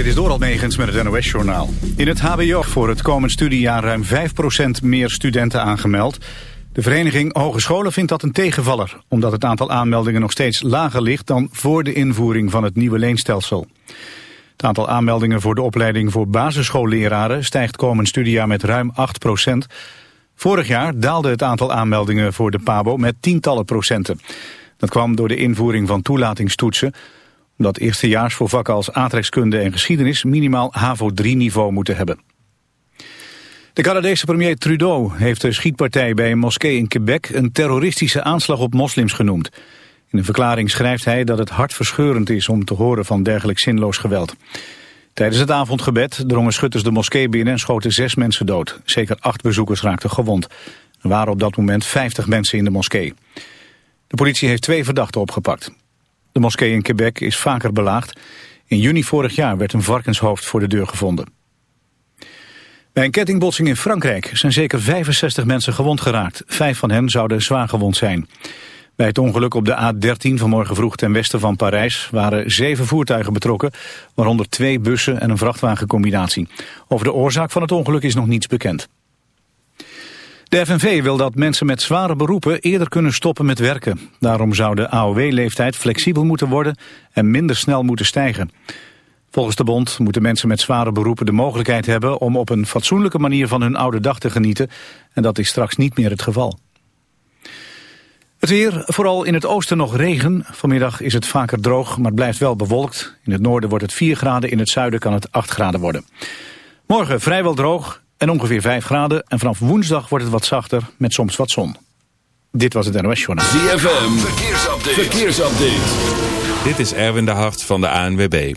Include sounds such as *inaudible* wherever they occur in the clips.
dit is Doral Megens met het NOS-journaal. In het hbo voor het komend studiejaar ruim 5% meer studenten aangemeld. De vereniging Hogescholen vindt dat een tegenvaller... omdat het aantal aanmeldingen nog steeds lager ligt... dan voor de invoering van het nieuwe leenstelsel. Het aantal aanmeldingen voor de opleiding voor basisschoolleraren... stijgt komend studiejaar met ruim 8%. Vorig jaar daalde het aantal aanmeldingen voor de PABO met tientallen procenten. Dat kwam door de invoering van toelatingstoetsen omdat eerstejaars voor vakken als aardrijkskunde en geschiedenis minimaal HAVO 3-niveau moeten hebben. De Canadese premier Trudeau heeft de schietpartij bij een moskee in Quebec een terroristische aanslag op moslims genoemd. In een verklaring schrijft hij dat het hartverscheurend is om te horen van dergelijk zinloos geweld. Tijdens het avondgebed drongen schutters de moskee binnen en schoten zes mensen dood. Zeker acht bezoekers raakten gewond. Er waren op dat moment 50 mensen in de moskee. De politie heeft twee verdachten opgepakt. De moskee in Quebec is vaker belaagd. In juni vorig jaar werd een varkenshoofd voor de deur gevonden. Bij een kettingbotsing in Frankrijk zijn zeker 65 mensen gewond geraakt. Vijf van hen zouden zwaar gewond zijn. Bij het ongeluk op de A13 vanmorgen vroeg ten westen van Parijs... waren zeven voertuigen betrokken, waaronder twee bussen en een vrachtwagencombinatie. Over de oorzaak van het ongeluk is nog niets bekend. De FNV wil dat mensen met zware beroepen eerder kunnen stoppen met werken. Daarom zou de AOW-leeftijd flexibel moeten worden en minder snel moeten stijgen. Volgens de bond moeten mensen met zware beroepen de mogelijkheid hebben om op een fatsoenlijke manier van hun oude dag te genieten. En dat is straks niet meer het geval. Het weer, vooral in het oosten nog regen. Vanmiddag is het vaker droog, maar blijft wel bewolkt. In het noorden wordt het 4 graden, in het zuiden kan het 8 graden worden. Morgen vrijwel droog en ongeveer 5 graden. En vanaf woensdag wordt het wat zachter met soms wat zon. Dit was het NOS Journaal. ZFM, verkeersupdate. verkeersupdate. Dit is Erwin de Hart van de ANWB.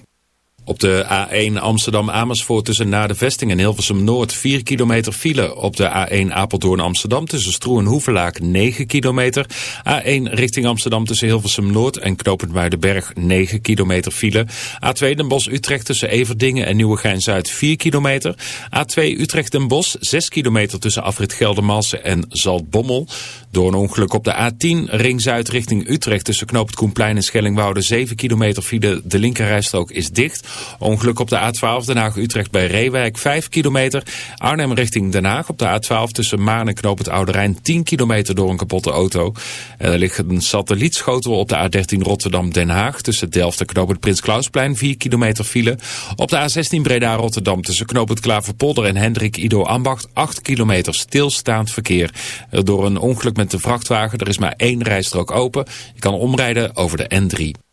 Op de A1 Amsterdam-Amersfoort tussen Na de Vesting en Hilversum-Noord 4 kilometer file. Op de A1 Apeldoorn-Amsterdam tussen Stroe en Hoevelaak 9 kilometer. A1 richting Amsterdam tussen Hilversum-Noord en Knopend Muidenberg 9 kilometer file. A2 Den Bosch-Utrecht tussen Everdingen en Nieuwegein-Zuid 4 kilometer. A2 Utrecht-Den Bosch 6 kilometer tussen Afrit Geldermalsen en Zaltbommel. Door een ongeluk op de A10 Ring Zuid richting Utrecht tussen Knoopend Koenplein en Schellingwoude 7 kilometer file. De linkerrijstrook is dicht. Ongeluk op de A12 Den Haag-Utrecht bij Reewijk 5 kilometer. Arnhem richting Den Haag op de A12 tussen Maan en Knoop het Oude Rijn 10 kilometer door een kapotte auto. En er ligt een satellietschotel op de A13 Rotterdam-Den Haag tussen Delft en Knoop het Prins Klausplein 4 kilometer file. Op de A16 Breda-Rotterdam tussen Knoop het Klaverpolder en Hendrik Ido Ambacht 8 kilometer stilstaand verkeer. Door een ongeluk met de vrachtwagen, er is maar één rijstrook open. Je kan omrijden over de N3.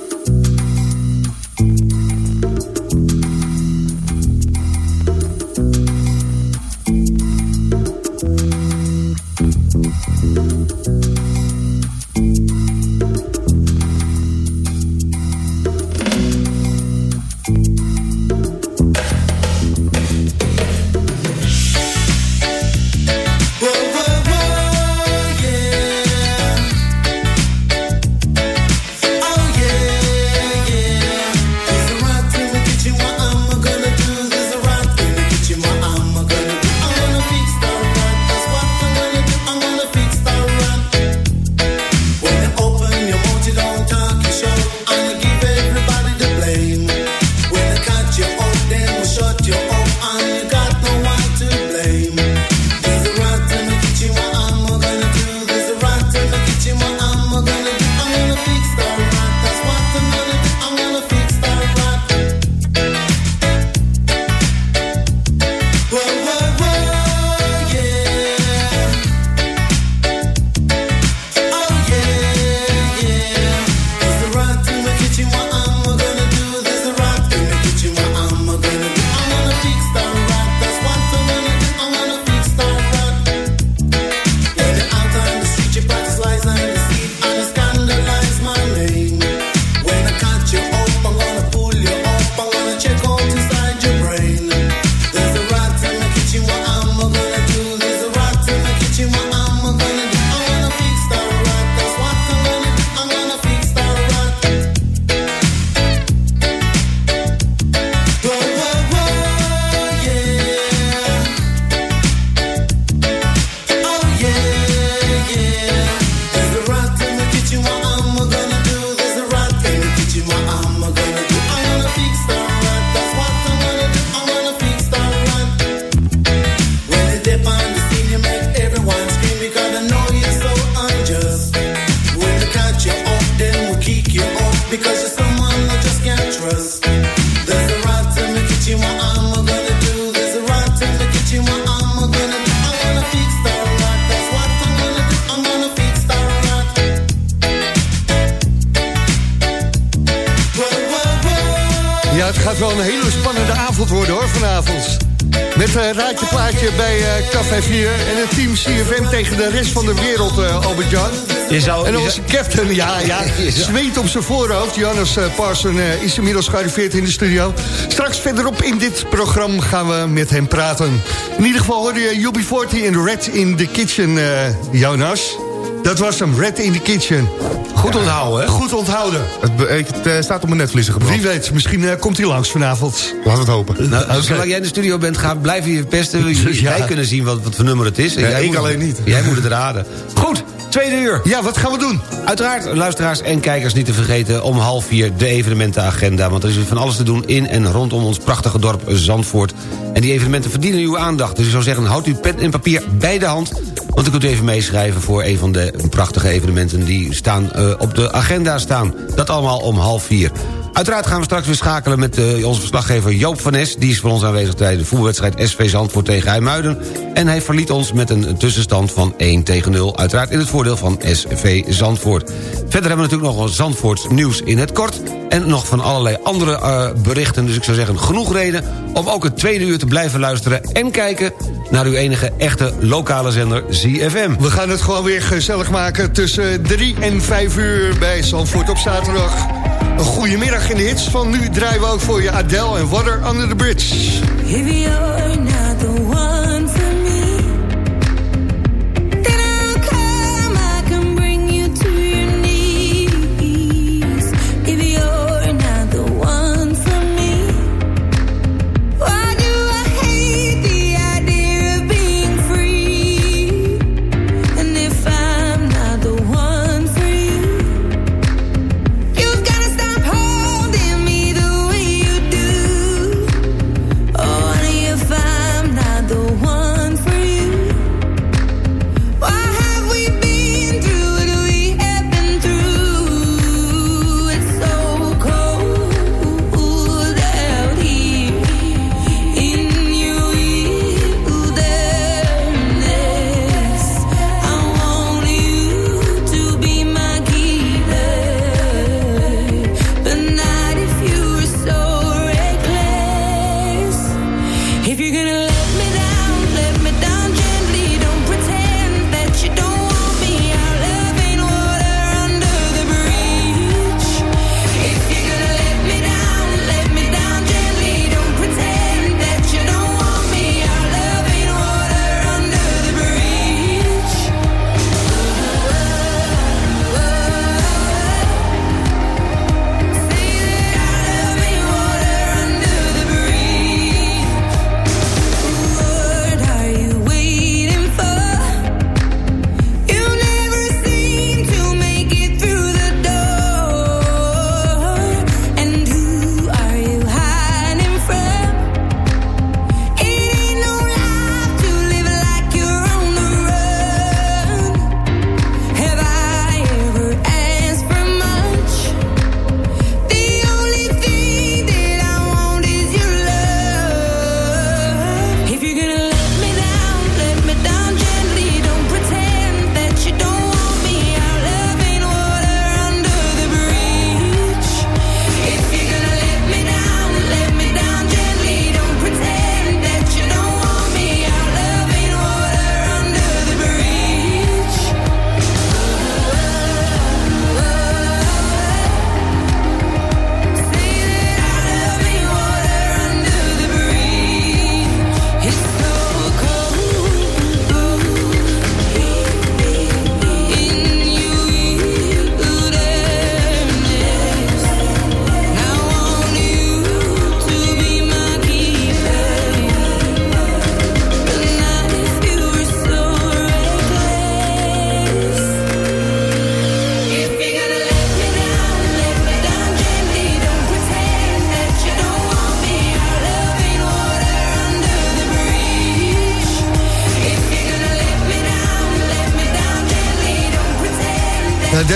Zweet op zijn voorhoofd. Johannes uh, Parson is inmiddels gearriveerd in de studio. Straks verderop in dit programma gaan we met hem praten. In ieder geval hoorde je UB40 in Red in the Kitchen, Jonas. Dat was hem, Red in the Kitchen. Goed onthouden, hè? Goed onthouden. Het, het uh, staat op mijn netvliezen gebrand. Wie weet, misschien uh, komt hij langs vanavond. Laten we het hopen. Nou, okay. Zolang jij in de studio bent, ga, blijf je pesten. *laughs* ja. Wij kunnen zien wat, wat voor nummer het is. Ja, jij ik moet, alleen niet. Jij moet het raden. Goed, tweede uur. Ja, wat gaan we doen? Uiteraard, luisteraars en kijkers niet te vergeten... om half vier de evenementenagenda. Want er is van alles te doen in en rondom ons prachtige dorp Zandvoort. En die evenementen verdienen uw aandacht. Dus ik zou zeggen, houd uw pen en papier bij de hand... Want u kunt even meeschrijven voor een van de prachtige evenementen... die staan, uh, op de agenda staan. Dat allemaal om half vier. Uiteraard gaan we straks weer schakelen met uh, onze verslaggever Joop van Nes. Die is voor ons aanwezig tijdens de voetbalwedstrijd SV Zandvoort tegen IJmuiden. En hij verliet ons met een tussenstand van 1 tegen 0. Uiteraard in het voordeel van SV Zandvoort. Verder hebben we natuurlijk nog Zandvoorts nieuws in het kort. En nog van allerlei andere uh, berichten. Dus ik zou zeggen, genoeg reden om ook het tweede uur te blijven luisteren... en kijken naar uw enige echte lokale zender ZFM. We gaan het gewoon weer gezellig maken tussen 3 en 5 uur bij Zandvoort op zaterdag. Een goede middag in de hits van nu draaien we ook voor je Adele en Water Under the Bridge.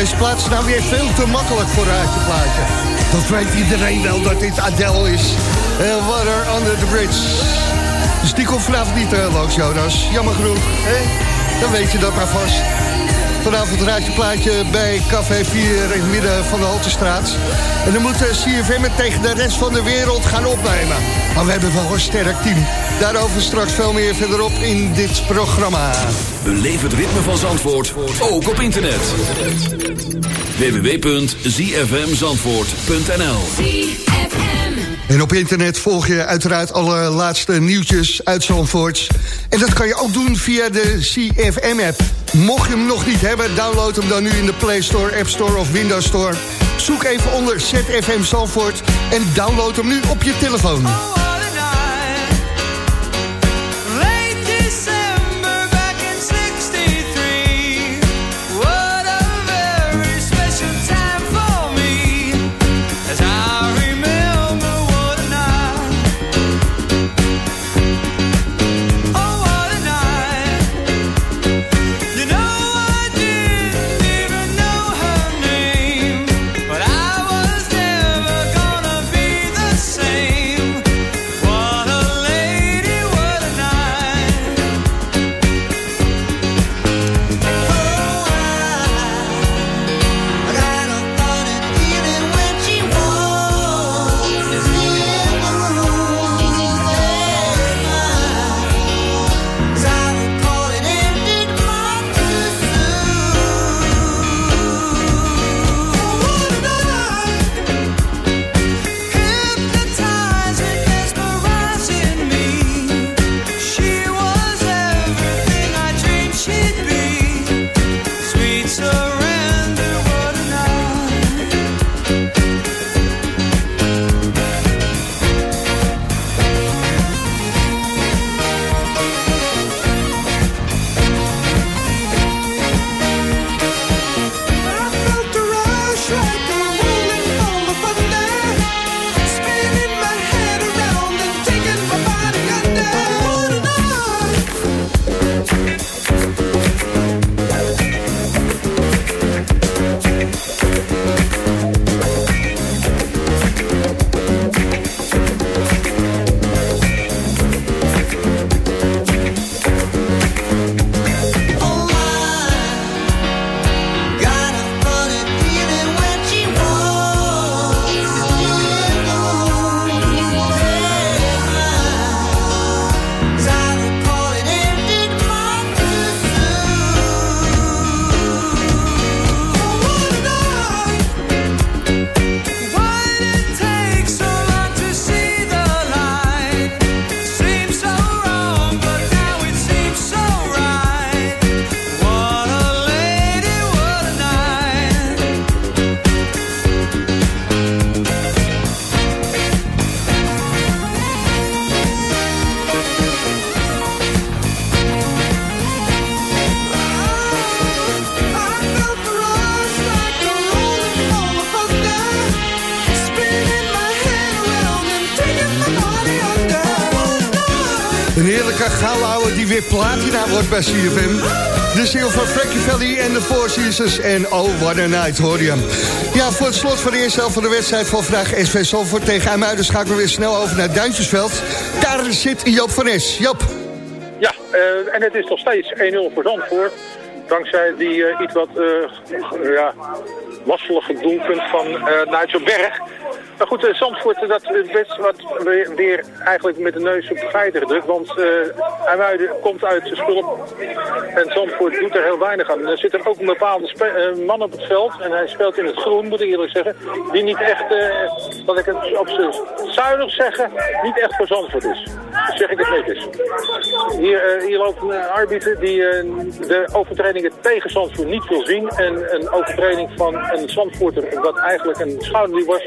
Deze plaats nou weer veel te makkelijk voor je plaatje. Dat weet iedereen wel dat dit Adele is. Uh, water under the bridge. Dus die komt vanavond niet uh, langs, Jonas. Jammer genoeg. Hè? Dan weet je dat maar vast. Vanavond raad je plaatje bij Café 4 in het midden van de Haltestraat. En dan moet CFM het tegen de rest van de wereld gaan opnemen. Maar we hebben wel een sterk team. Daarover straks veel meer verderop in dit programma. Beleef het ritme van Zandvoort, ook op internet. www.zfmzandvoort.nl En op internet volg je uiteraard alle laatste nieuwtjes uit Zandvoort. En dat kan je ook doen via de CFM-app. Mocht je hem nog niet hebben, download hem dan nu in de Play Store, App Store of Windows Store. Zoek even onder ZFM Zandvoort en download hem nu op je telefoon. Platina wordt bij CFM. De single van Frankie Valley en de Four en Oh What a Night, hoor je. Ja, voor het slot van de eerste helft van de wedstrijd van vandaag SV Zalvoort tegen IJmuiden... schakelen we weer snel over naar Duintjesveld. Daar zit Joop van Es. Joop. Ja, uh, en het is nog steeds 1-0 voor Zandvoort. Dankzij die uh, iets wat uh, ja, doelpunt van Nigel Berg... Maar goed, uh, Zandvoort dat best wat weer, eigenlijk met de neus op de gedrukt. Want uh, komt uit zijn spul en Zandvoort doet er heel weinig aan. Er zit er ook een bepaalde uh, man op het veld en hij speelt in het groen, moet ik eerlijk zeggen. Die niet echt, uh, ik het op zijn zuinig zeggen, niet echt voor Zandvoort is. Dat zeg ik het netjes. Hier, hier loopt een arbiter die de overtredingen tegen Zandvoort niet wil zien. En een overtreding van een Zandvoorter, wat eigenlijk een schouder was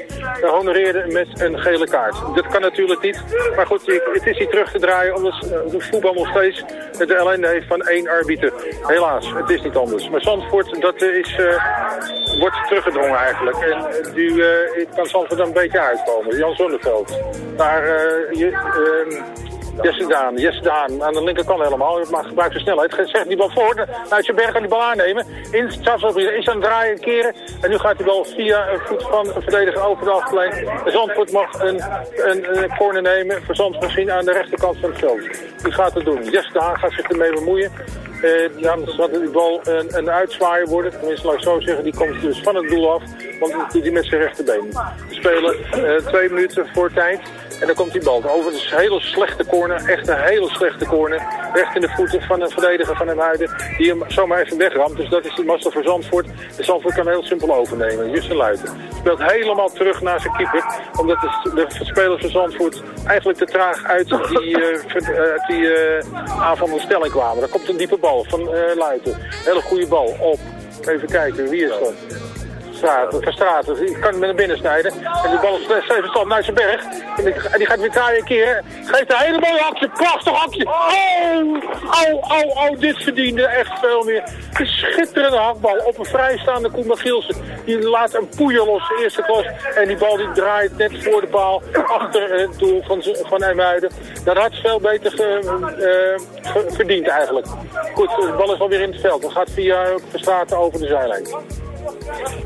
honoreerde met een gele kaart. Dat kan natuurlijk niet. Maar goed, het is niet terug te draaien omdat de voetbal nog steeds de ellende heeft van één arbiter. Helaas, het is niet anders. Maar Zandvoort, dat is, uh, wordt teruggedrongen eigenlijk. En nu kan Zandvoort dan een beetje uitkomen. Jan Zonneveld. Daar, je, Jesse Daan, Jesse Daan. Aan de linkerkant helemaal. Maar gebruik zijn snelheid. Zegt die bal voor. Nou, je berg die bal aannemen. In strafschopgebied is aan het draaien keren. En nu gaat die bal via een voet van een verdediger over de achterlijn. Zandvoort mag een, een, een corner nemen. Zandvoort misschien aan de rechterkant van het veld. Die gaat het doen. Jesse Daan gaat zich ermee bemoeien. Uh, dan zal die bal een, een uitzwaaier worden. Tenminste, laat ik zo zeggen, die komt dus van het doel af. Want hij met zijn rechterbeen. We spelen uh, twee minuten voor tijd. En dan komt die bal over. Dus een hele slechte corner. Echt een hele slechte corner. Recht in de voeten van een verdediger van hem Huiden. Die hem zomaar even wegramt. Dus dat is de master voor Zandvoort. De Zandvoort kan heel simpel overnemen. Justin Luiten. Speelt helemaal terug naar zijn keeper. Omdat de, de spelers van Zandvoort eigenlijk te traag uit die, *laughs* uh, die uh, aanvallende stelling kwamen. Daar komt een diepe bal van uh, Luiten. Hele goede bal op. Even kijken, wie is dat? Straten, van Straten. Die kan hem naar binnen snijden. En die bal is even stand naar zijn berg. En die, en die gaat weer draaien een keer. Geeft een hele mooie actie. Prachtig actie. Oh, oh, oh, oh. Dit verdiende echt veel meer. Een schitterende hakbal op een vrijstaande Koen Gielsen. Die laat een poeier los, de eerste klas. En die bal die draait net voor de paal. Achter het doel van, van Emuiden. Dat had veel beter ge, uh, verdiend eigenlijk. Goed, de bal is alweer in het veld. Dan gaat via Verstraten over de zijlijn.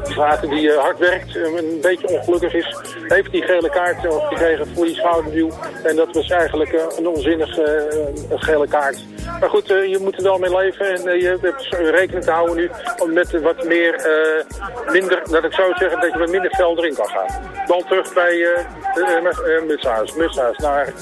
Straten die uh, hard werkt, een beetje ongelukkig is, heeft die gele kaart gekregen voor die schouderduw. En dat was eigenlijk uh, een onzinnige uh, gele kaart. Maar goed, je moet er wel mee leven en je hebt rekening te houden nu met wat meer, minder, dat ik zou zeggen, dat je met minder fel erin kan gaan. Dan terug bij uh, Mutshuis, naar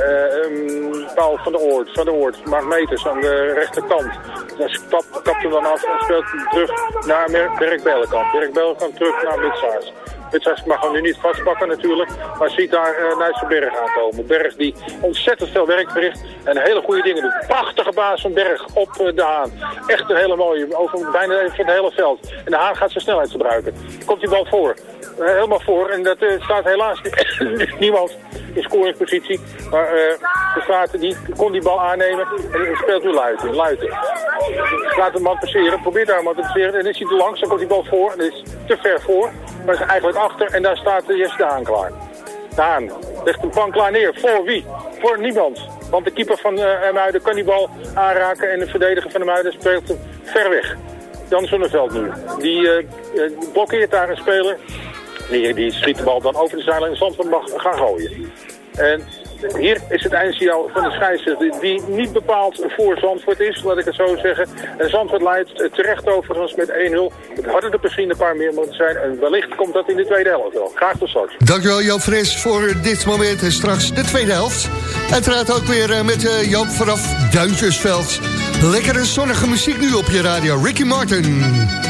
um, Paul van der Oort, van der Oort, maakt meters aan de rechterkant. Dus kapt kap hem dan af en speelt terug naar Berk Bellenkamp. Dirk terug naar Mitsaars. Mitsaars mag hem nu niet vastpakken natuurlijk, maar ziet daar uh, Nijsse Berg aankomen. Berg die ontzettend veel werk verricht en hele goede dingen doet. Prachtige baas van Berg op uh, de Haan. Echt een hele mooie, over bijna even het hele veld. En de Haan gaat zijn snelheid gebruiken. Komt die bal voor. Uh, helemaal voor en dat staat helaas *coughs* niemand in scoringspositie. Maar de Staten die kon die bal aannemen en speelt nu Luiten. Luiten. Laat de man passeren, probeert daar een man te passeren en dan is hij te langs, dan komt die bal voor en is te ver voor. Maar is eigenlijk achter en daar staat Jesse de Haan klaar. De Haan legt een pan klaar neer. Voor wie? Voor niemand. Want de keeper van uh, Emuiden kan die bal aanraken en de verdediger van Emuiden speelt hem ver weg. Jan Zonneveld nu. Die blokkeert daar een speler. Die, die schiet de bal dan over de en Zandvoort mag gaan gooien. En hier is het eindsignaal van de scheidsrechter die niet bepaald voor Zandvoort is, laat ik het zo zeggen. En Zandvoort leidt terecht overigens met 1-0. Het hadden er misschien een paar meer moeten zijn en wellicht komt dat in de tweede helft wel. Graag tot straks. Dankjewel Joop Fres voor dit moment en straks de tweede helft. Uiteraard ook weer met uh, Joop vanaf Duintjesveld. Lekkere zonnige muziek nu op je radio. Ricky Martin.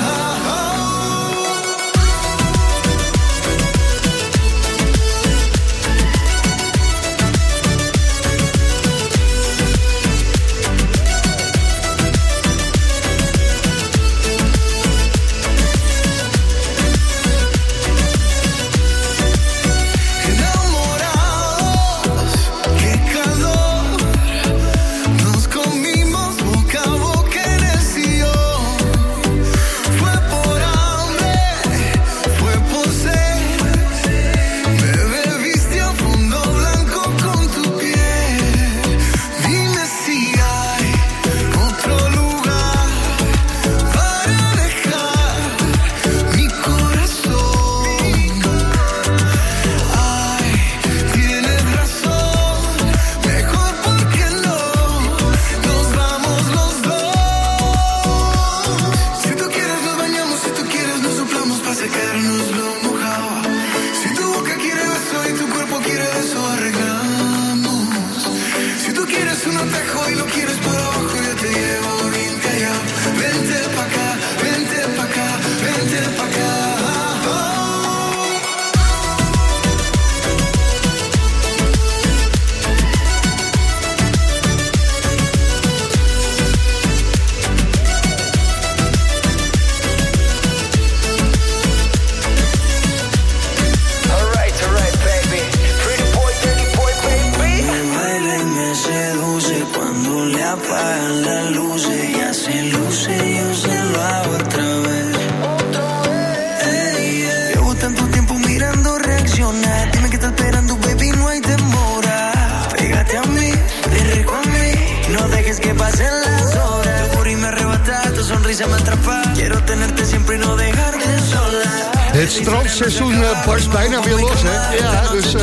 Strandseizoen uh, barst bijna weer los, hè? Ja, dus uh,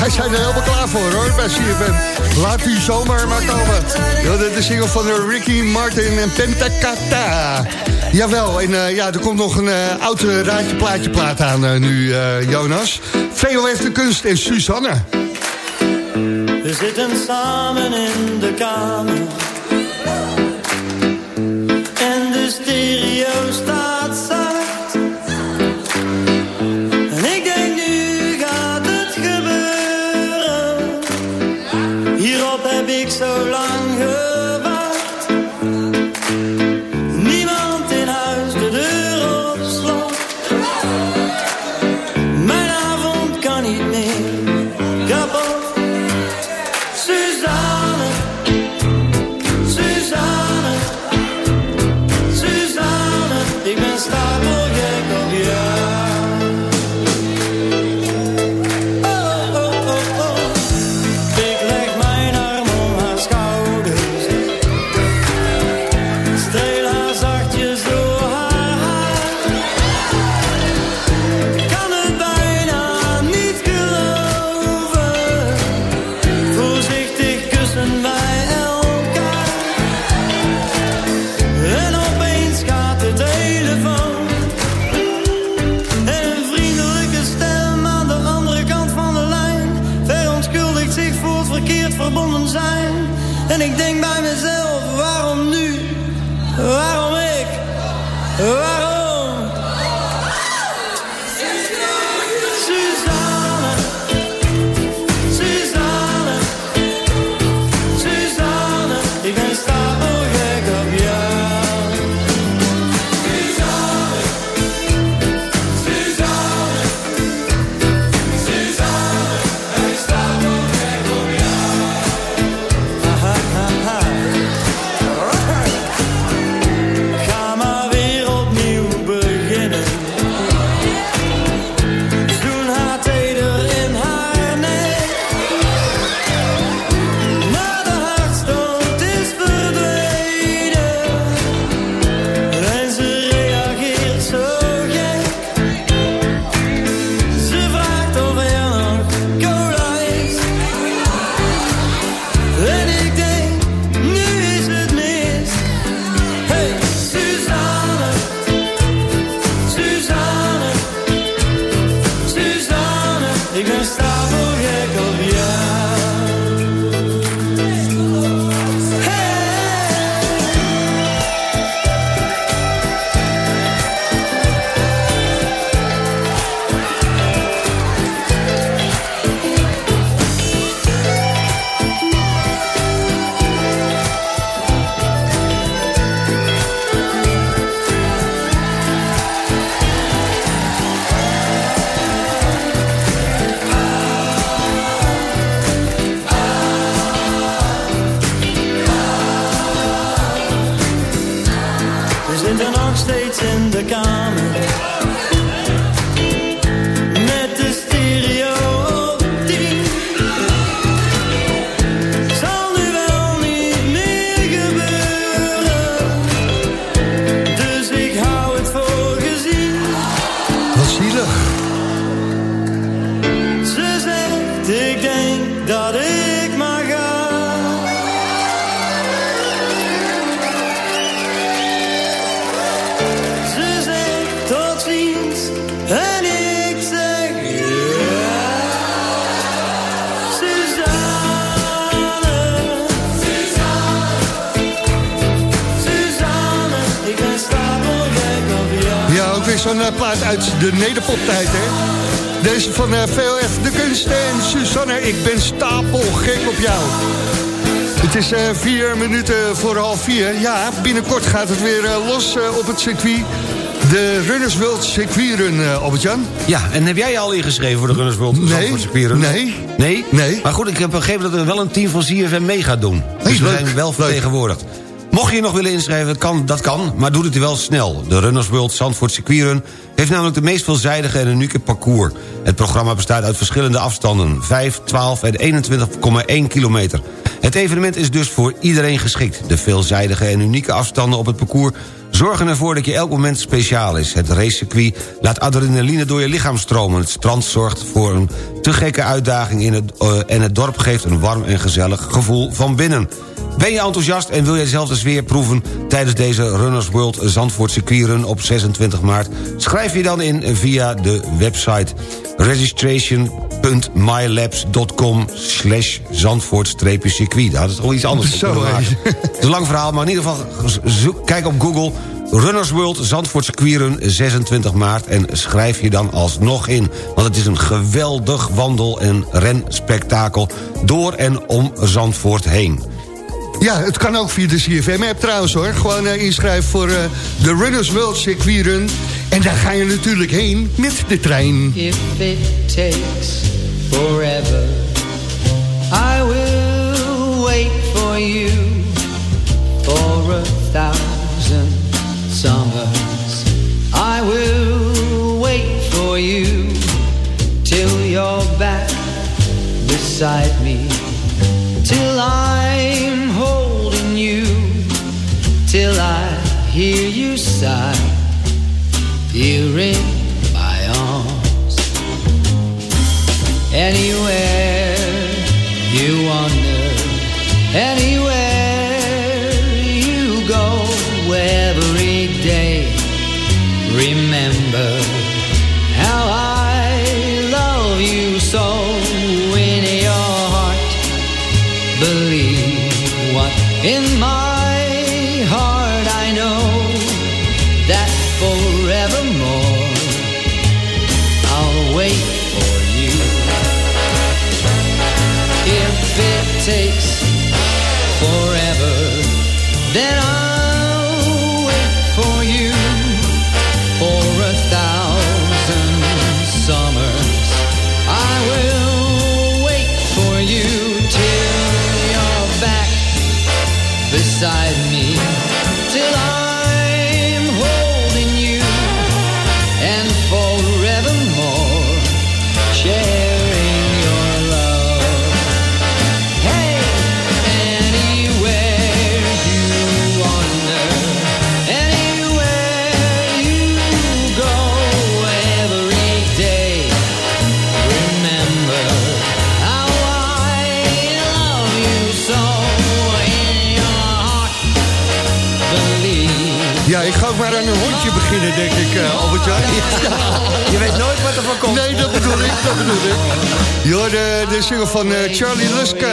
wij zijn er helemaal klaar voor, hoor, bij CFM. Laat u zomaar maar komen. Ja, de, de single van Ricky Martin en Pentacata. Jawel, en ja, er komt nog een oud raadje plaatje plaat aan nu, Jonas. Heeft de kunst en Suzanne. We zitten samen in de kamer. Steeds uit de nederpoptijd, hè? Deze van uh, VLF De Kunst en Suzanne, ik ben stapelgek op jou. Het is uh, vier minuten voor half vier. Ja, binnenkort gaat het weer uh, los uh, op het circuit. De Runners World Circuit Run, Albert-Jan. Ja, en heb jij je al ingeschreven voor de Runners World nee? Nee. Nee? Nee. Maar goed, ik heb begrepen dat er wel een team van CFM mee gaat doen. Hey, dus we zijn wel vertegenwoordigd. Mocht je nog willen inschrijven, dat kan, maar doe het wel snel. De Runners World Zandvoort Circuitrun heeft namelijk de meest veelzijdige en unieke parcours. Het programma bestaat uit verschillende afstanden, 5, 12 en 21,1 kilometer. Het evenement is dus voor iedereen geschikt. De veelzijdige en unieke afstanden op het parcours Zorgen ervoor dat je elk moment speciaal is. Het racecircuit laat adrenaline door je lichaam stromen. Het strand zorgt voor een te gekke uitdaging in het, uh, en het dorp geeft een warm en gezellig gevoel van binnen. Ben je enthousiast en wil jij zelf de sfeer proeven... tijdens deze Runners World Zandvoort circuitrun op 26 maart... schrijf je dan in via de website registration.mylabs.com slash Zandvoort-circuit. Dat is toch iets anders. Zo, het is een lang verhaal, maar in ieder geval zoek, kijk op Google... Runners World Zandvoort circuitrun 26 maart... en schrijf je dan alsnog in. Want het is een geweldig wandel- en renspektakel... door en om Zandvoort heen. Ja, het kan ook via de CFM-app trouwens hoor. Gewoon uh, inschrijven voor uh, de Runners World Circuit Run. En daar ga je natuurlijk heen met de trein. If it takes forever. I will wait for you For a thousand summers. I will wait for you Till you're back beside me Till I'm holding you Till I hear you sigh. Here in Anywhere you wander Anywhere Je hoorde de single van uh, Charlie Luske.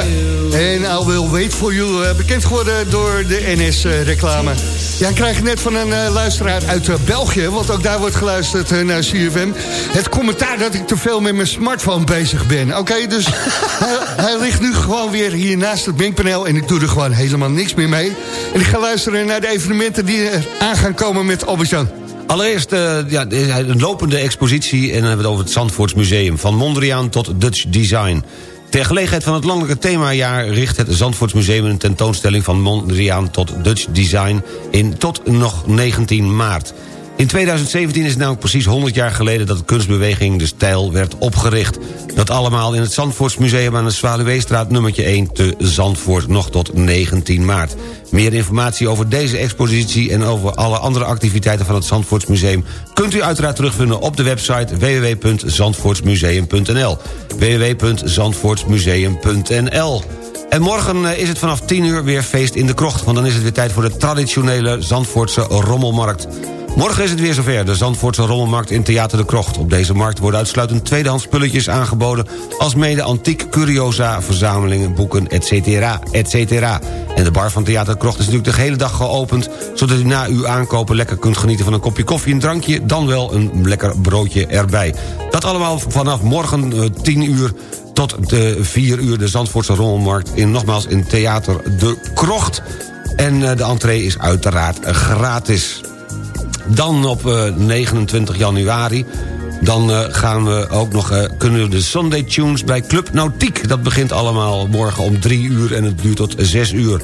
En I Will Wait For You, uh, bekend geworden door de NS-reclame. ja, ik krijg net van een luisteraar uit België... want ook daar wordt geluisterd naar CFM... het commentaar dat ik te veel met mijn smartphone bezig ben. Oké, dus *laughs* hij, hij ligt nu gewoon weer hier naast het mengpaneel... en ik doe er gewoon helemaal niks meer mee. En ik ga luisteren naar de evenementen die er aan gaan komen met Albert-Jan. Allereerst uh, ja, een lopende expositie... en dan hebben we het over het Zandvoorts Museum. Van Mondriaan tot Dutch Design. Ter gelegenheid van het landelijke themajaar... richt het Zandvoorts Museum een tentoonstelling... van Mondriaan tot Dutch Design in tot nog 19 maart. In 2017 is het namelijk precies 100 jaar geleden... dat de kunstbeweging De Stijl werd opgericht. Dat allemaal in het Zandvoorts Museum aan de Zwaluweestraat nummertje 1 te Zandvoort... nog tot 19 maart. Meer informatie over deze expositie en over alle andere activiteiten van het Zandvoortsmuseum... kunt u uiteraard terugvinden op de website www.zandvoortsmuseum.nl www.zandvoortsmuseum.nl en morgen is het vanaf 10 uur weer feest in de krocht... want dan is het weer tijd voor de traditionele Zandvoortse rommelmarkt. Morgen is het weer zover, de Zandvoortse rommelmarkt in Theater de Krocht. Op deze markt worden uitsluitend tweedehands spulletjes aangeboden... als mede antiek, curiosa, verzamelingen, boeken, etc. etc. En de bar van Theater de Krocht is natuurlijk de hele dag geopend... zodat u na uw aankopen lekker kunt genieten van een kopje koffie, een drankje... dan wel een lekker broodje erbij. Dat allemaal vanaf morgen 10 uur tot de 4 uur de Zandvoortse rommelmarkt... In, nogmaals in Theater de Krocht. En de entree is uiteraard gratis. Dan op uh, 29 januari... dan uh, gaan we ook nog, uh, kunnen we de Sunday Tunes bij Club Nautiek. Dat begint allemaal morgen om 3 uur en het duurt tot 6 uur.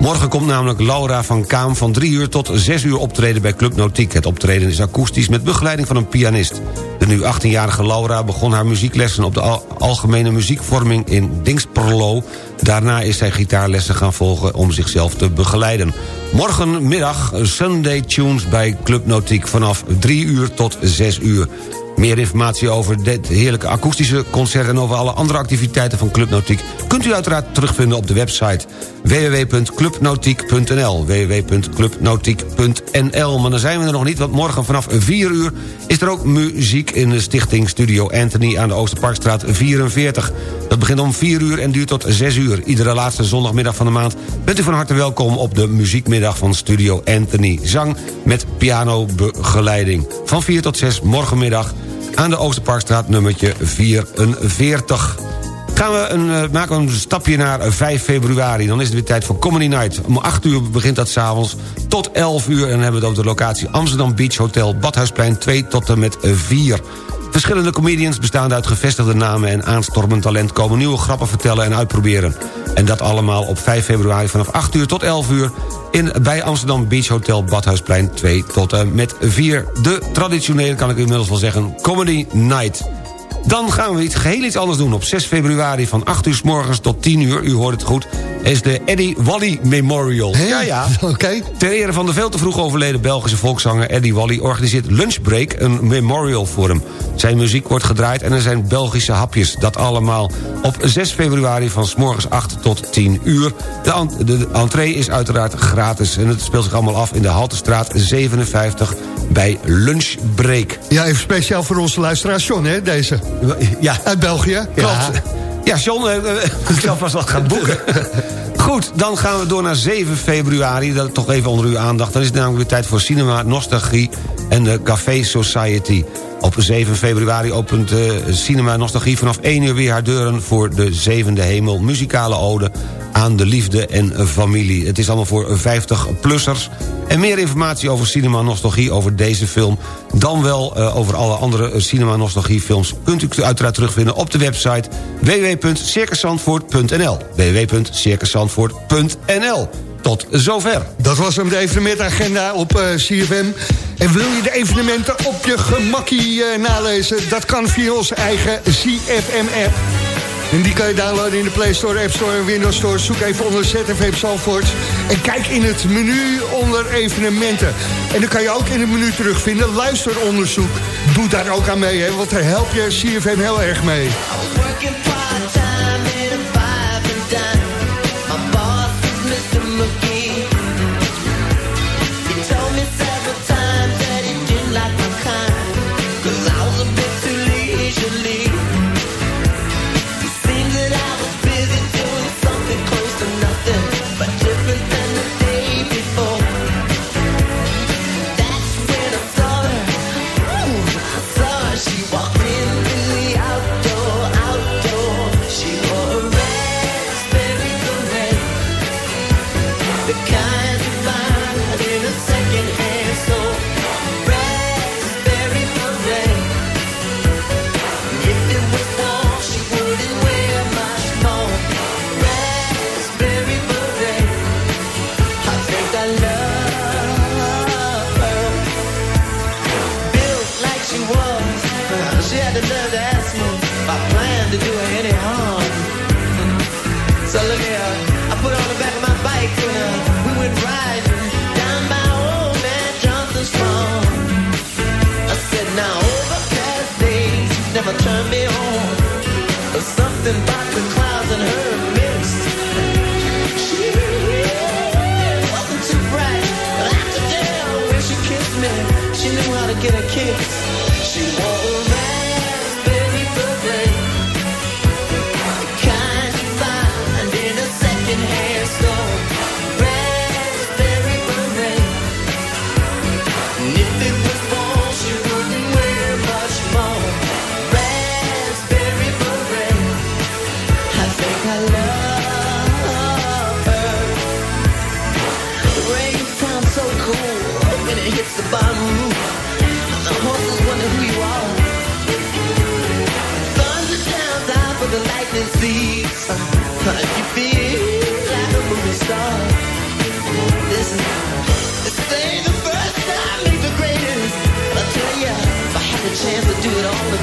Morgen komt namelijk Laura van Kaam van 3 uur tot 6 uur optreden bij Club Nautiek. Het optreden is akoestisch met begeleiding van een pianist. De nu 18-jarige Laura begon haar muzieklessen op de Algemene Muziekvorming in Dingsperlo... Daarna is hij gitaarlessen gaan volgen om zichzelf te begeleiden. Morgenmiddag Sunday Tunes bij Club Notiek vanaf 3 uur tot 6 uur. Meer informatie over dit heerlijke akoestische concert... en over alle andere activiteiten van Club Nautiek... kunt u uiteraard terugvinden op de website www.clubnautiek.nl www.clubnautiek.nl Maar dan zijn we er nog niet, want morgen vanaf 4 uur... is er ook muziek in de stichting Studio Anthony... aan de Oosterparkstraat 44. Dat begint om 4 uur en duurt tot 6 uur. Iedere laatste zondagmiddag van de maand... bent u van harte welkom op de muziekmiddag van Studio Anthony. Zang met pianobegeleiding. Van 4 tot 6 morgenmiddag aan de Oosterparkstraat nummertje 44. Gaan we een, uh, maken we een stapje naar 5 februari. Dan is het weer tijd voor Comedy Night. Om 8 uur begint dat s'avonds tot 11 uur. En dan hebben we het over de locatie Amsterdam Beach Hotel... Badhuisplein 2 tot en met 4. Verschillende comedians bestaande uit gevestigde namen en aanstormend talent... komen nieuwe grappen vertellen en uitproberen. En dat allemaal op 5 februari vanaf 8 uur tot 11 uur... In, bij Amsterdam Beach Hotel Badhuisplein 2 tot en met 4. De traditionele, kan ik inmiddels wel zeggen, Comedy Night. Dan gaan we iets geheel iets anders doen. Op 6 februari van 8 uur s morgens tot 10 uur, u hoort het goed... is de Eddie Wally Memorial. Ja, ja. *laughs* Oké. Ter ere van de veel te vroeg overleden Belgische volkszanger Eddie Wally... organiseert Lunchbreak een memorial voor hem. Zijn muziek wordt gedraaid en er zijn Belgische hapjes. Dat allemaal op 6 februari van s morgens 8 tot 10 uur. De, de entree is uiteraard gratis en het speelt zich allemaal af in de Haltestraat 57 bij Lunchbreak. Ja, even speciaal voor onze luisteraars, John, hè, deze. Ja. Uit België. Klopt. Ja, John, uh, ik zal vast wat gaan boeken. *laughs* Goed, dan gaan we door naar 7 februari. Dat toch even onder uw aandacht. Dan is het namelijk weer tijd voor Cinema Nostalgie en de Café Society. Op 7 februari opent uh, Cinema Nostalgie vanaf 1 uur weer haar deuren... voor de Zevende Hemel, muzikale ode aan de liefde en familie. Het is allemaal voor 50-plussers. En meer informatie over Cinema Nostalgie, over deze film... dan wel uh, over alle andere Cinema Nostalgie films... kunt u uiteraard terugvinden op de website www.circusandvoort.nl www.circusandvoort.nl tot zover. Dat was hem, de evenementagenda op uh, CFM. En wil je de evenementen op je gemakkie uh, nalezen? Dat kan via onze eigen CFM-app. En die kan je downloaden in de Play Store, App Store en Windows Store. Zoek even onder ZFM Zalvoort. En kijk in het menu onder evenementen. En dan kan je ook in het menu terugvinden luisteronderzoek. Doe daar ook aan mee, hè, want daar help je CFM heel erg mee.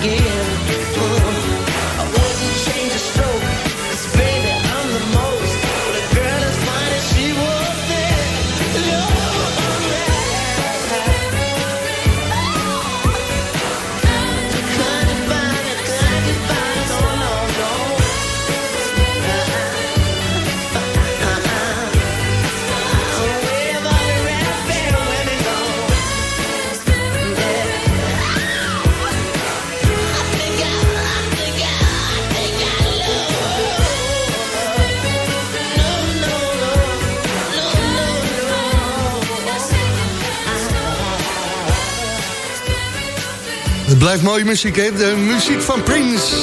Again. Blijft mooie muziek, hè? De muziek van Prince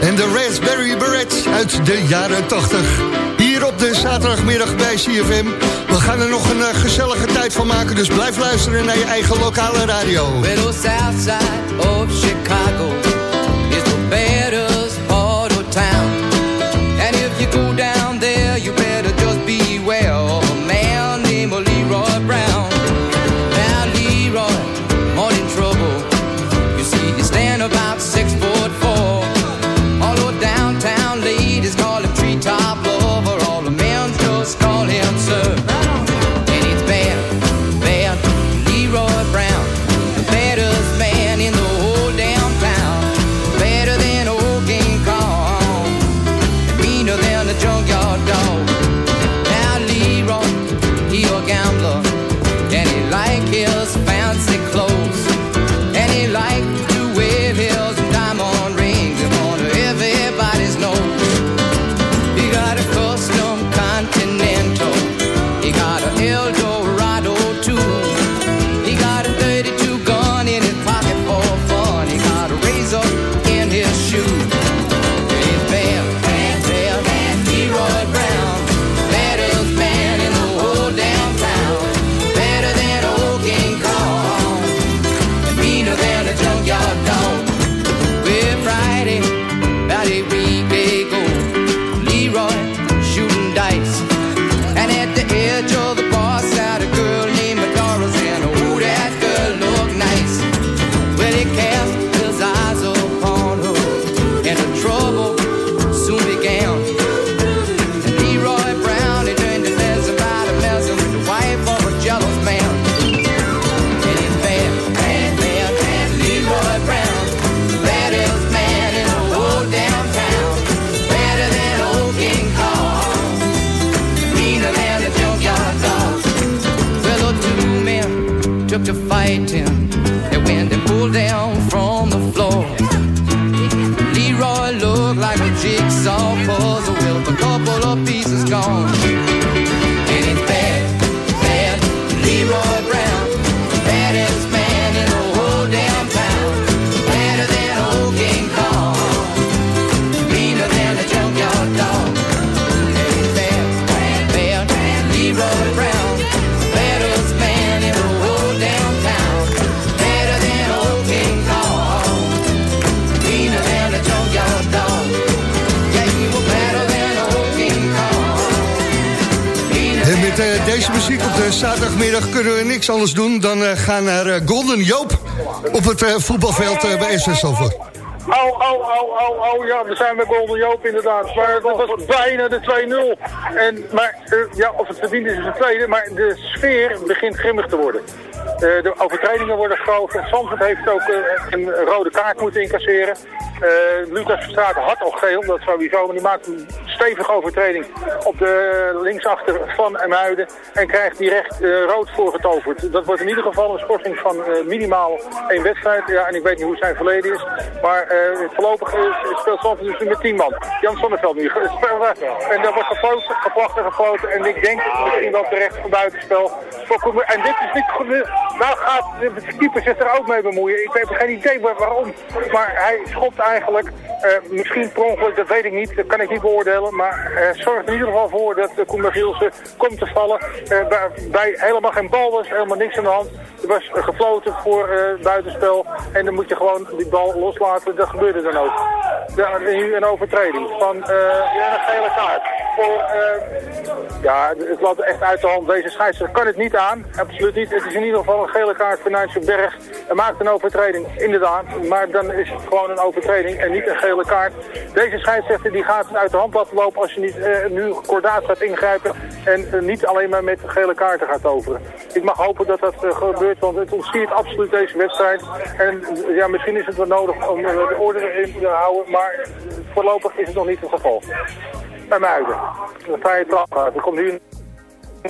en de Raspberry Beret uit de jaren 80. Hier op de zaterdagmiddag bij CFM. We gaan er nog een uh, gezellige tijd van maken, dus blijf luisteren naar je eigen lokale radio. Well, south side of Chicago deze muziek op de zaterdagmiddag kunnen we niks anders doen... dan eh, gaan naar eh, Golden Joop op het eh, voetbalveld bij SS Zalvoort. Oh, oh, oh, oh, oh, ja, we zijn bij Golden Joop inderdaad. Maar dat was bijna de 2-0. En, maar, ja, of het verdiend is, is tweede, maar de sfeer begint grimmig te worden. De overtredingen worden groot. Zandvoort heeft ook een rode kaart moeten incasseren. Eh Lucas Verstraat had al geel, dat sowieso, maar die maakt een stevige overtreding op de linksachter van Emuiden en krijgt direct eh, rood voorgetoverd. Dat wordt in ieder geval een schorsing van eh, minimaal één wedstrijd. Ja, en ik weet niet hoe zijn verleden is, maar voorlopig speelt Zandvoort dus nu met 10 man. Jan Sonneveld nu. En dat wordt gefloten, geplacht en gefloten. En ik denk misschien wel terecht voor buitenspel. En dit is niet goed. Nou gaat de keeper zich er ook mee bemoeien. Ik heb geen idee waar- waarom. Maar hij schopt eigenlijk. eh, misschien per ongeluk, dat weet ik niet. Dat kan ik niet beoordelen. Maar eh zorgt in ieder geval voor dat uh, Koemer Gielsen komt te vallen. Eh, bij, bij helemaal geen bal was, helemaal niks aan de hand. Er was eh, gefloten voor eh, buitenspel. En dan moet je gewoon die bal loslaten. Dat gebeurde dan ook. Ja, nu een overtreding van eh, ja, een gele kaart. Voor, eh, ja, het loopt echt uit de hand. Deze scheidsrechter kan het niet aan. Absoluut niet. Het is in ieder geval een gele kaart voor Nijntje Berg. Hij maakt een overtreding, inderdaad. Maar dan is het gewoon een overtreding en niet een gele kaart. Deze scheidsrechter die gaat uit de hand laten lopen als je niet eh, nu kordaat gaat ingrijpen. En eh, niet alleen maar met gele kaarten gaat overen. Ik mag hopen dat dat eh, gebeurt, want het ontsiert absoluut deze wedstrijd. En ja, misschien is het wel nodig om eh, de orde erin te houden. Maar voorlopig is het nog niet het geval. Bij Muiden. Dan sta je trap. Er komt nu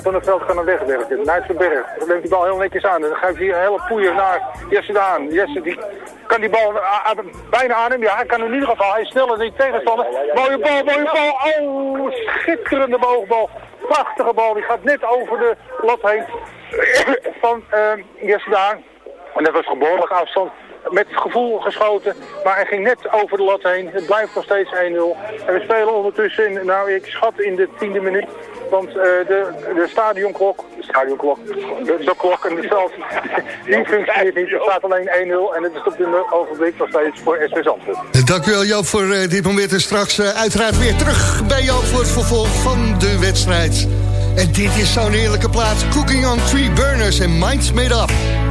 van het veld gaan naar wegwerken. Nijtsenberg. Neemt die bal heel netjes aan. En dan geeft hij een hele poeier naar Jesse Daan. Jesse die kan die bal a- bijna aannemen. Ja, hij kan in ieder geval. Hij is sneller dan die tegenstander. Mooie bal, mooie bal. Oh, schitterende boogbal. Prachtige bal. Die gaat net over de lat heen *coughs* van eh, Jesse Daan. En dat was geboren afstand. met gevoel geschoten, maar hij ging net over de lat heen. Het blijft nog steeds 1-0. En we spelen ondertussen, nou ik schat in de tiende minuut, want uh, de, de stadionklok, de stadionklok, de, de klok en de veld, *laughs* die functioneert niet. Er staat alleen 1-0 en het is op dit ogenblik nog steeds voor SV Zandvoort. Dankjewel Joop voor uh, dit moment en straks uh, uiteraard weer terug bij Joop voor het vervolg van de wedstrijd. En dit is zo'n heerlijke plaats, Cooking on Three Burners en Minds Made Up.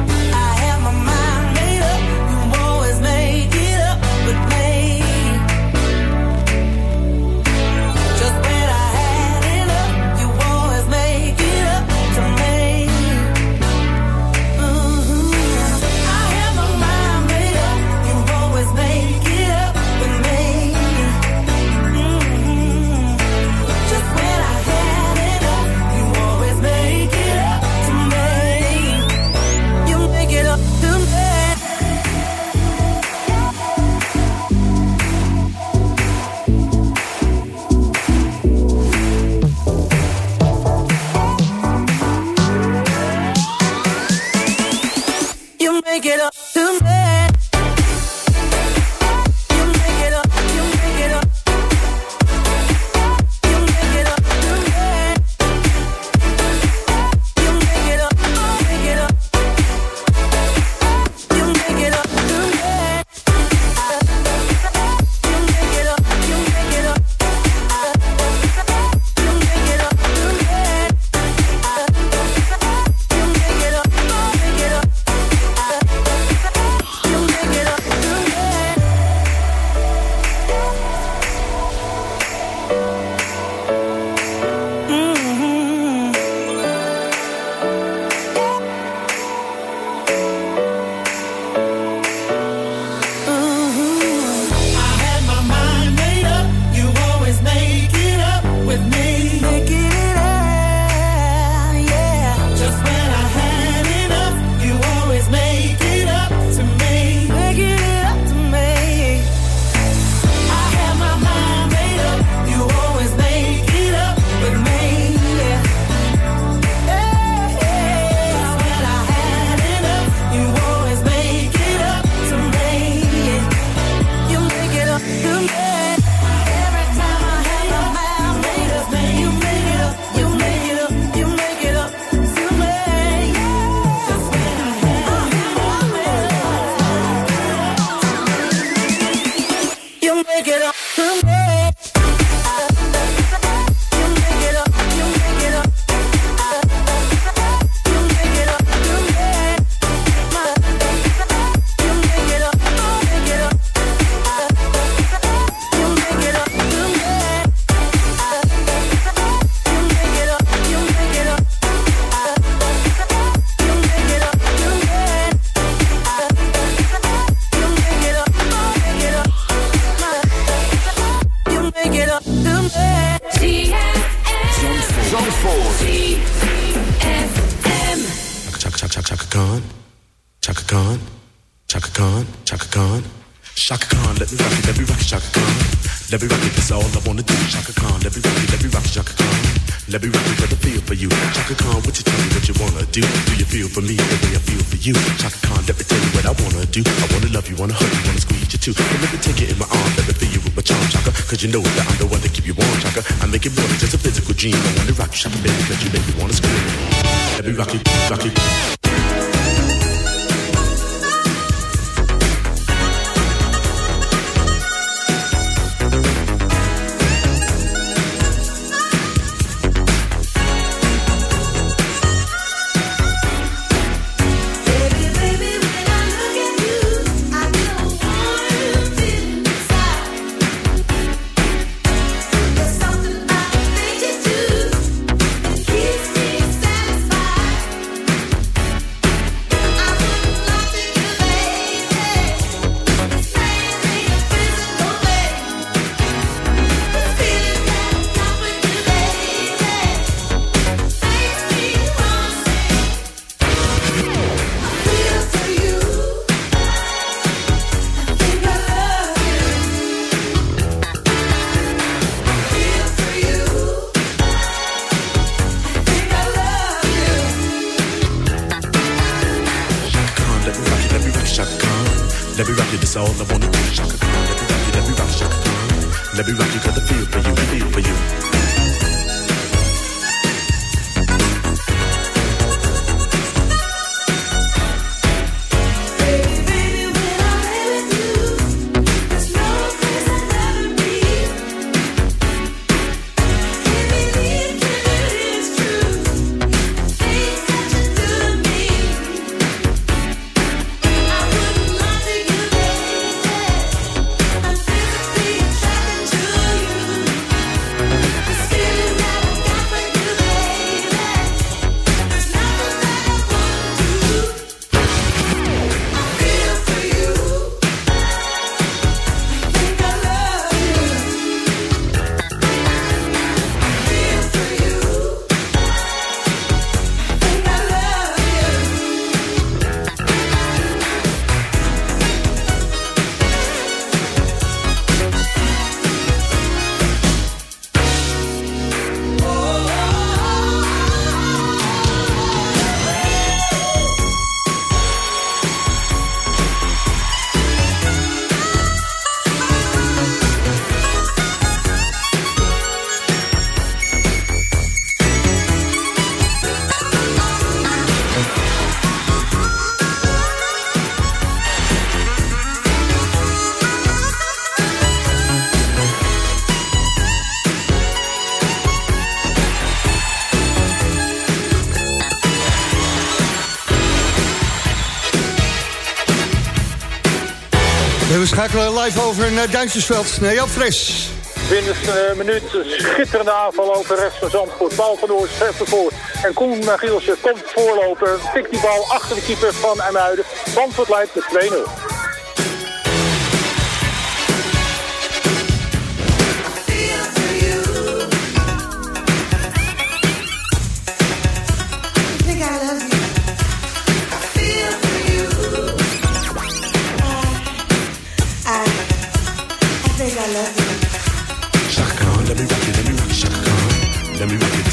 make it up to me. Khan, Chaka Khan, Chaka Khan. Shaka Khan, let me rock it, let me rock it, Shaka Khan. Let me rock it, that's all I wanna do. Shaka Khan, let me rock it, let me rock it, Shaka Khan. Let me rock it, let me feel for you. Chaka Khan, what you tell me what you wanna do? Do you feel for me the way I feel for you? Chaka Khan, let me tell you what I wanna do. I wanna love you, wanna hug you, wanna squeeze you too. And let me take you in my arms, let me feel you with my charm, Shaka. Cause you know that I'm the one that keep you warm, Chaka. I make it more than just a physical dream. I wanna rock you, Shaka, baby, cause you make me wanna scream. Let me rock it, rock it. We schakelen live over naar Duintjesveld, naar Jan Fres. Binnen een uh, minuut schitterende aanval over rechts van Zandvoort. Bal van Oors, voor. En Koen Gielsen komt voorlopen. Tikt die bal achter de keeper van Emuiden. Zandvoort leidt met 2-0.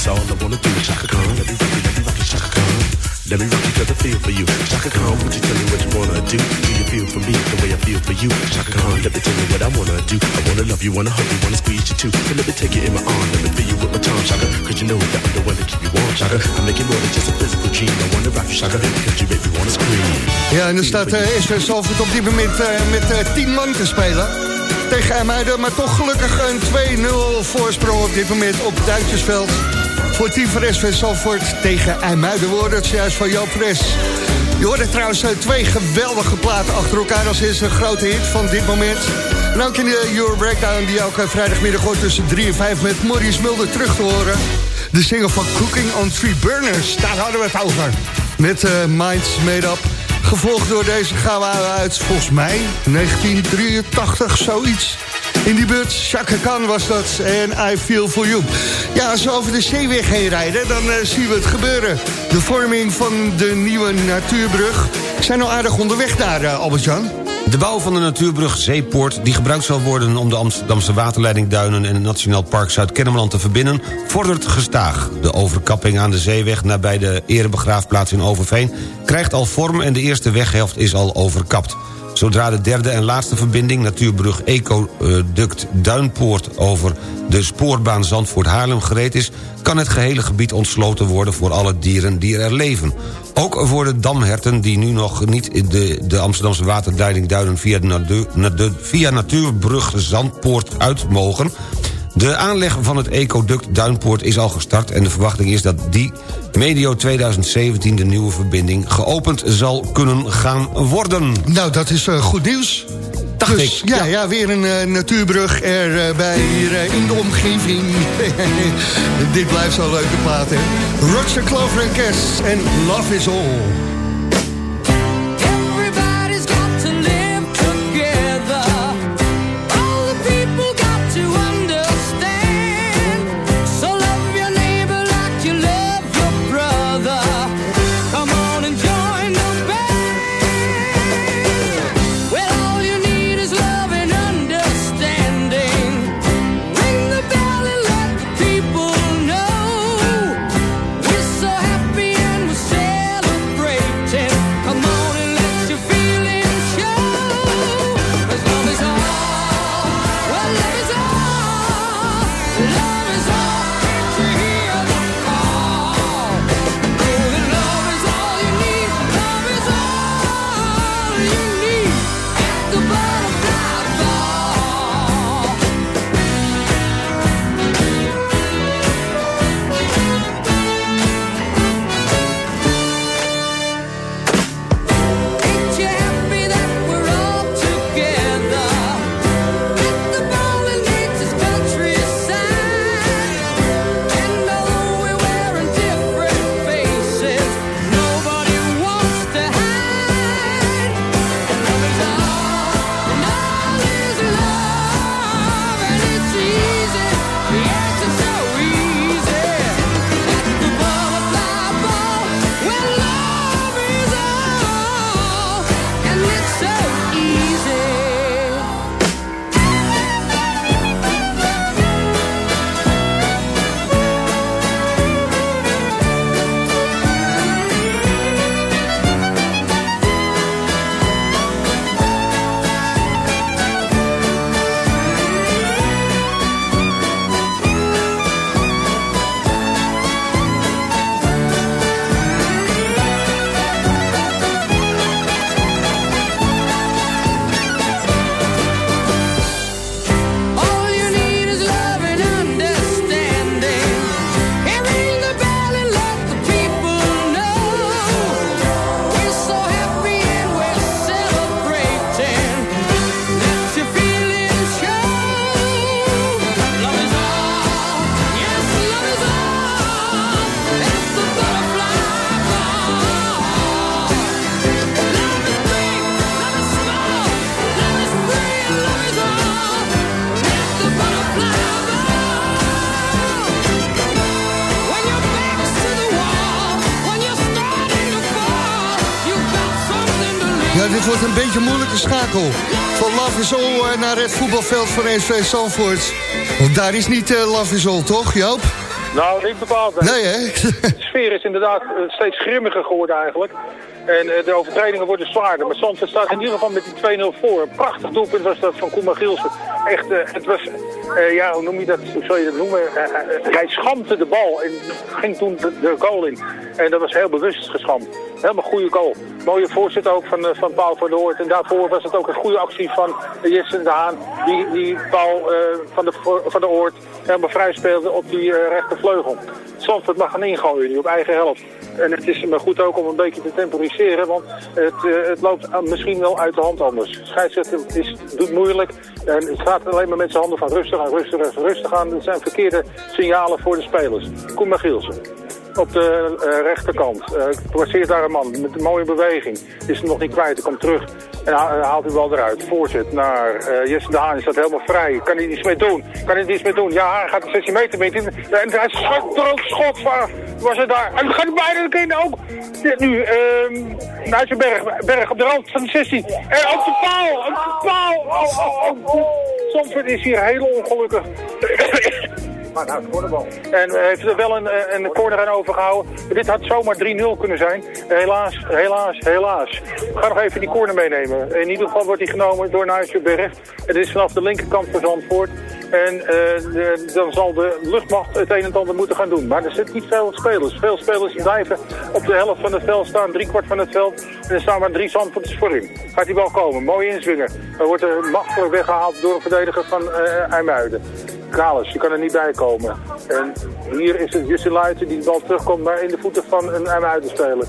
That's all I wanna do. Chaka Khan, let me rock it, let me rock it, Chaka Khan. Let me rock it cause I feel for you. Chaka Khan, would you tell me what you wanna do? Do you feel for me the way I feel for you? Chaka Khan, let me tell you what I wanna do. I wanna love you, wanna hug you, wanna squeeze you too. So let me take you in my arm, let me feel you with my tongue, Chaka. Cause you know that I'm the one to keep you warm, Chaka. I'm making more than just a physical dream. I wanna rock you, Chaka, cause you make me wanna scream. Ja, en er staat uh, SV Salford op dit moment uh, met uh, 10 man te spelen. Tegen Emuiden, maar toch gelukkig een 2-0 voorsprong op dit moment op Duitsersveld. Voor Team van Salford tegen IJmuiden worden. Het juist van Joop Fres. Je hoorde trouwens eh, twee geweldige platen achter elkaar. als is een grote hit van dit moment. En ook in de Euro Breakdown die elke vrijdagmiddag hoort tussen 3 en 5 met Maurice Mulder terug te horen. De single van Cooking on Three Burners, daar hadden we het over. Met uh, Minds Made Up. Gevolgd door deze gaan we uit, volgens mij, 1983, zoiets. In die buurt, Chaka Khan was dat en I Feel For You. Ja, als we over de zeeweg heen rijden, dan uh, zien we het gebeuren. De vorming van de nieuwe natuurbrug. Zijn al aardig onderweg daar, uh, Albert-Jan. De bouw van de natuurbrug Zeepoort, die gebruikt zal worden... om de Amsterdamse waterleidingduinen en het Nationaal Park Zuid-Kennemerland te verbinden... vordert gestaag. De overkapping aan de zeeweg nabij de erebegraafplaats in Overveen... krijgt al vorm en de eerste weghelft is al overkapt. Zodra de derde en laatste verbinding, natuurbrug Ecoduct Duinpoort... over de spoorbaan Zandvoort-Haarlem gereed is... kan het gehele gebied ontsloten worden voor alle dieren die er leven. Ook voor de damherten die nu nog niet de, de Amsterdamse waterleiding Duinen... via, de, via natuurbrug Zandpoort uit mogen... De aanleg van het ecoduct Duinpoort is al gestart... en de verwachting is dat die medio 2017 de nieuwe verbinding geopend zal kunnen gaan worden. Nou, dat is uh, goed nieuws. Dacht dus, ik. Ja, ja. weer een uh, natuurbrug erbij uh, hier uh, in de omgeving. *laughs* Dit blijft zo'n leuke plaat, hè. Roger Clover en Love is All. Moeilijke schakel. Van Love is All naar het voetbalveld van SV Zandvoort. Want daar is niet uh, Love is All, toch Joop? Nou, niet bepaald. Nee, hè? De sfeer is inderdaad steeds grimmiger geworden eigenlijk. En de overtredingen worden zwaarder. Maar Zandvoort staat in ieder geval met die 2-0 voor. Een prachtig doelpunt was dat van Koeman Gielsen. Echt, uh, het was, uh, ja, hoe noem je dat, hoe zou je dat noemen? hij schampte de bal en ging toen de, goal in. En dat was heel bewust geschampt. Helemaal goede goal. Mooie voorzet ook van, van Paul van der Hoort. En daarvoor was het ook een goede actie van Jesse de Haan. Die, die Paul van, de, van de Oort helemaal vrij speelde op die rechtervleugel. Zandvoort mag gaan ingooien nu op eigen helft. En het is maar goed ook om een beetje te temporiseren, want het, het loopt misschien wel uit de hand anders. Scheidsrechter is, doet moeilijk en het gaat alleen maar met zijn handen van rustig aan, rustig aan, rustig aan. Dat zijn verkeerde signalen voor de spelers. Koen Magielsen op de uh, rechterkant. Uh, passeert daar een man met een mooie beweging. Is hem nog niet kwijt, hij komt terug en haalt hij wel eruit. Voorzet naar Jesse de Haan, is dat helemaal vrij. Kan hij iets mee doen? Kan hij iets mee doen? Ja, hij gaat de 16 meter mee. En hij schot er ook schot van. Was het daar? En gaat bijna de ook. Nu, um, Nijtje Berg, Berg op de rand van de 16. En op de paal! Op de paal! Oh, oh, oh. Zandvoort is hier heel ongelukkig. Maar nou. En uh, heeft er wel een, een corner aan overgehouden. Dit had zomaar 3-0 kunnen zijn. Helaas, helaas, helaas. We gaan nog even die corner meenemen. In ieder geval wordt die genomen door Nigel Berg. Het is vanaf de linkerkant van Zandvoort. En dan zal de luchtmacht het een en ander moeten gaan doen. Maar er zitten niet veel spelers. Veel spelers blijven op de helft van het veld staan. Drie kwart van het veld. En er staan maar drie Zandvoorters voorin. Gaat die bal komen. Mooi inswingen. Dan wordt er makkelijk weggehaald door een verdediger van uh, IJmuiden. Kalis, je kan er niet bij komen. En hier is het Justin Luiten die de bal terugkomt, maar in de voeten van een IJmuiden speler.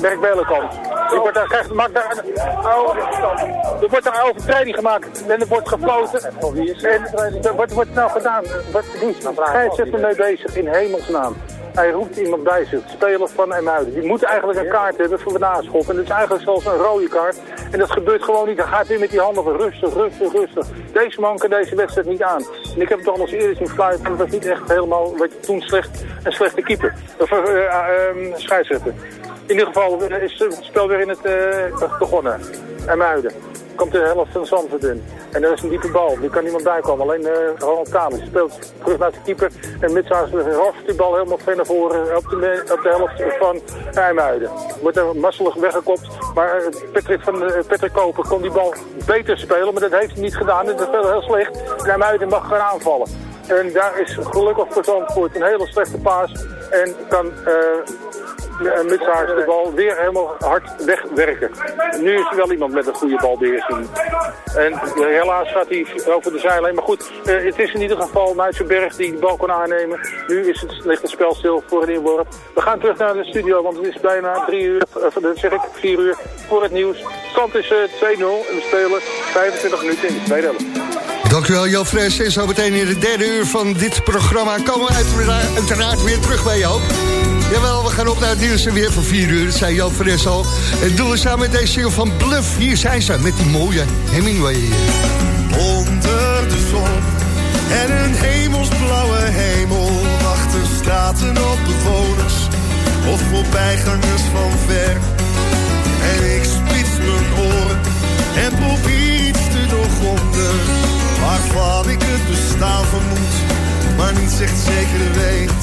Merk Belenkamp. Die wordt daar, krijgt, maakt daar, oh, er wordt daar een overtreding gemaakt en er wordt gefloten. En wat wordt nou gedaan? Wat Hij zit ermee bezig in hemelsnaam. Hij roept iemand bij zich, speler van Emuiden. Die moet eigenlijk een kaart hebben voor de naschop. En dat is eigenlijk zelfs een rode kaart. En dat gebeurt gewoon niet. Hij gaat weer met die handen van rustig, rustig, rustig. Deze man kan deze wedstrijd niet aan. En ik heb het al eens eerder zien fluiten. Het was niet echt helemaal, wat je toen slecht, een slechte keeper. Of uh, uh. In ieder geval is het spel weer in het uh, begonnen. Emuiden komt de helft van Zandvoort in. En dat is een diepe bal, die kan niemand bijkomen. Alleen uh, Ronald speelt terug naar de keeper. En Mitsaars roft die bal helemaal ver naar voren op de, de helft van IJmuiden. Wordt er masselig weggekopt. Maar Patrick, van, Patrick Koper kon die bal beter spelen, maar dat heeft hij niet gedaan. Dat speelde heel slecht. En IJmuiden mag gaan aanvallen. En daar is gelukkig voor Zandvoort een hele slechte paas. En kan Mitsaars de bal weer helemaal hard wegwerken. Nu is er wel iemand met een goede balbeheersing. En helaas gaat hij over de zijlijn. Maar goed, uh, het is in ieder geval Berg die de bal kon aannemen. Nu is het, ligt het spel stil voor een inworp. We gaan terug naar de studio, want het is bijna drie uur, uh, zeg ik, vier uur voor het nieuws. Stand is 2-0 en we spelen 25 minuten in de tweede helft. Dankjewel Joop Fres. En zo meteen in de derde uur van dit programma komen we uiteraard, weer terug bij Joop. Jawel, we gaan op naar het nieuws en weer van 4 uur. Dat zei Joop Fres al. En doen we samen met deze single van Bluff. Hier zijn ze met die mooie Hemingway. Onder de zon en een hemelsblauwe hemel wachten straten op bewoners of voorbijgangers van ver. En ik spits mijn oren en probeer iets te doorgronden waarvan ik het bestaan vermoed, maar niet echt zeker weet.